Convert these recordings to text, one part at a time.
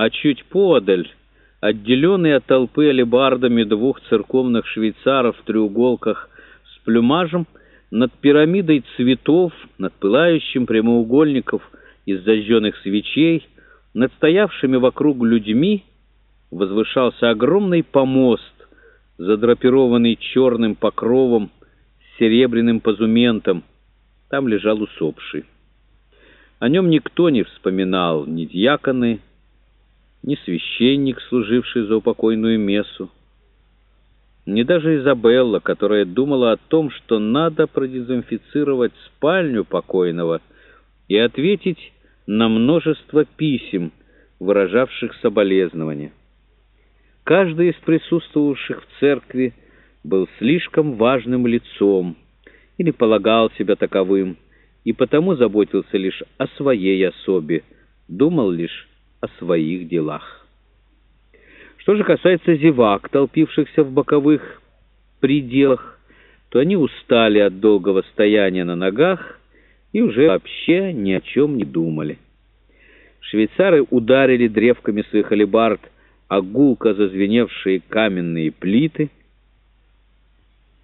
а чуть подаль, отделенный от толпы алебардами двух церковных швейцаров в треуголках с плюмажем, над пирамидой цветов, над пылающим прямоугольников из зажженных свечей, над стоявшими вокруг людьми возвышался огромный помост, задрапированный черным покровом с серебряным позументом. Там лежал усопший. О нем никто не вспоминал, ни дьяконы, ни священник, служивший за упокойную мессу, ни даже Изабелла, которая думала о том, что надо продезинфицировать спальню покойного и ответить на множество писем, выражавших соболезнования. Каждый из присутствовавших в церкви был слишком важным лицом или полагал себя таковым, и потому заботился лишь о своей особе, думал лишь о своих делах. Что же касается зевак, толпившихся в боковых пределах, то они устали от долгого стояния на ногах и уже вообще ни о чем не думали. Швейцары ударили древками своих алебард о гулко зазвеневшие каменные плиты,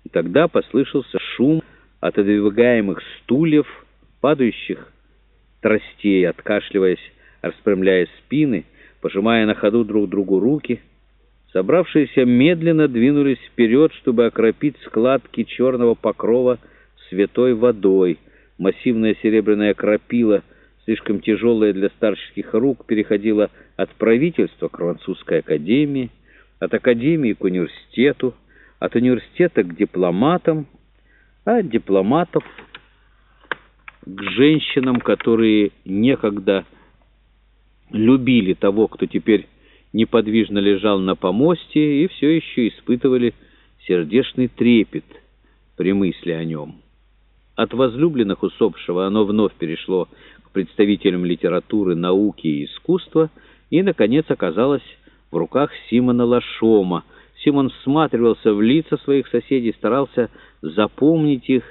и тогда послышался шум отодвигаемых стульев, падающих тростей, откашливаясь, распрямляя спины, пожимая на ходу друг другу руки. Собравшиеся медленно двинулись вперед, чтобы окропить складки черного покрова святой водой. Массивная серебряная крапила, слишком тяжелая для старческих рук, переходила от правительства к французской академии, от академии к университету, от университета к дипломатам, а от дипломатов к женщинам, которые некогда любили того, кто теперь неподвижно лежал на помосте, и все еще испытывали сердечный трепет при мысли о нем. От возлюбленных усопшего оно вновь перешло к представителям литературы, науки и искусства, и, наконец, оказалось в руках Симона Лашома. Симон всматривался в лица своих соседей, старался запомнить их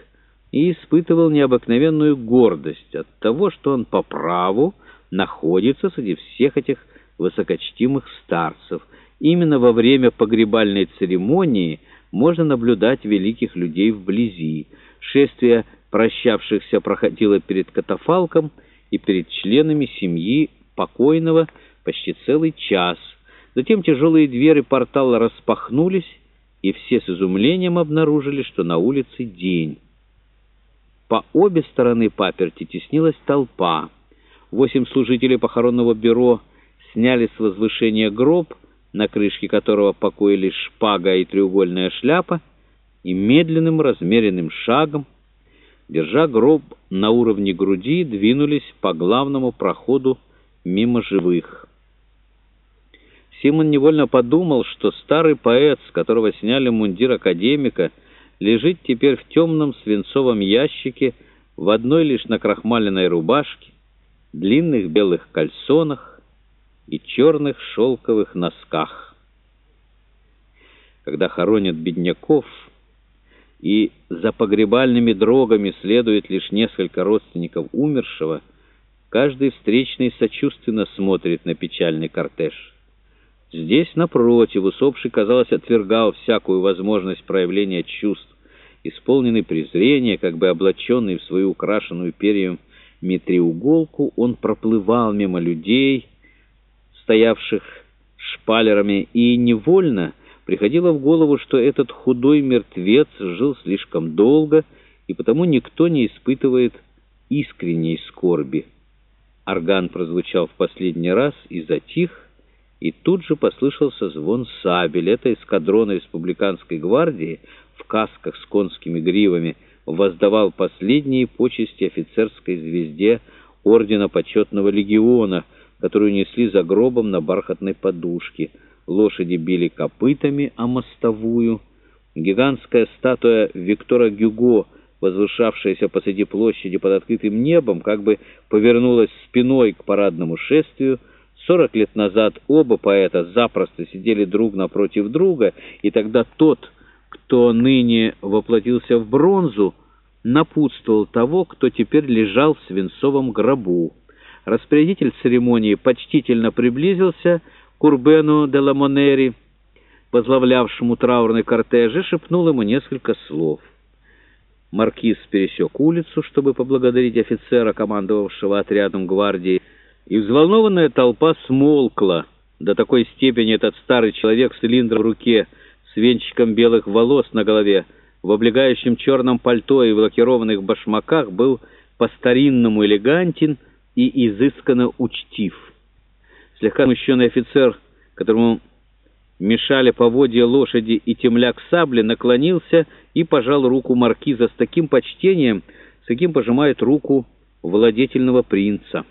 и испытывал необыкновенную гордость от того, что он по праву находится среди всех этих высокочтимых старцев. Именно во время погребальной церемонии можно наблюдать великих людей вблизи. Шествие прощавшихся проходило перед катафалком и перед членами семьи покойного почти целый час. Затем тяжелые двери портала распахнулись, и все с изумлением обнаружили, что на улице день. По обе стороны паперти теснилась толпа. Восемь служителей похоронного бюро сняли с возвышения гроб, на крышке которого покоились шпага и треугольная шляпа, и медленным размеренным шагом, держа гроб на уровне груди, двинулись по главному проходу мимо живых. Симон невольно подумал, что старый поэт, с которого сняли мундир академика, лежит теперь в темном свинцовом ящике в одной лишь накрахмаленной рубашке, длинных белых кальсонах и черных шелковых носках. Когда хоронят бедняков, и за погребальными дрогами следует лишь несколько родственников умершего, каждый встречный сочувственно смотрит на печальный кортеж. Здесь, напротив, усопший, казалось, отвергал всякую возможность проявления чувств, исполненный презрения, как бы облаченный в свою украшенную перьем метреуголку, он проплывал мимо людей, стоявших шпалерами, и невольно приходило в голову, что этот худой мертвец жил слишком долго, и потому никто не испытывает искренней скорби. Орган прозвучал в последний раз и затих, и тут же послышался звон сабель. Это эскадрон республиканской гвардии в касках с конскими гривами воздавал последние почести офицерской звезде Ордена Почетного Легиона, которую несли за гробом на бархатной подушке. Лошади били копытами о мостовую. Гигантская статуя Виктора Гюго, возвышавшаяся посреди площади под открытым небом, как бы повернулась спиной к парадному шествию. Сорок лет назад оба поэта запросто сидели друг напротив друга, и тогда тот кто ныне воплотился в бронзу, напутствовал того, кто теперь лежал в свинцовом гробу. Распорядитель церемонии почтительно приблизился к Урбену де Ламонери, возглавлявшему траурный кортеж, и шепнул ему несколько слов. Маркиз пересек улицу, чтобы поблагодарить офицера, командовавшего отрядом гвардии, и взволнованная толпа смолкла. До такой степени этот старый человек с цилиндром в руке, с венчиком белых волос на голове, в облегающем черном пальто и в лакированных башмаках был по-старинному элегантен и изысканно учтив. Слегка смущенный офицер, которому мешали поводья лошади и темляк сабли, наклонился и пожал руку маркиза с таким почтением, с каким пожимает руку владетельного принца.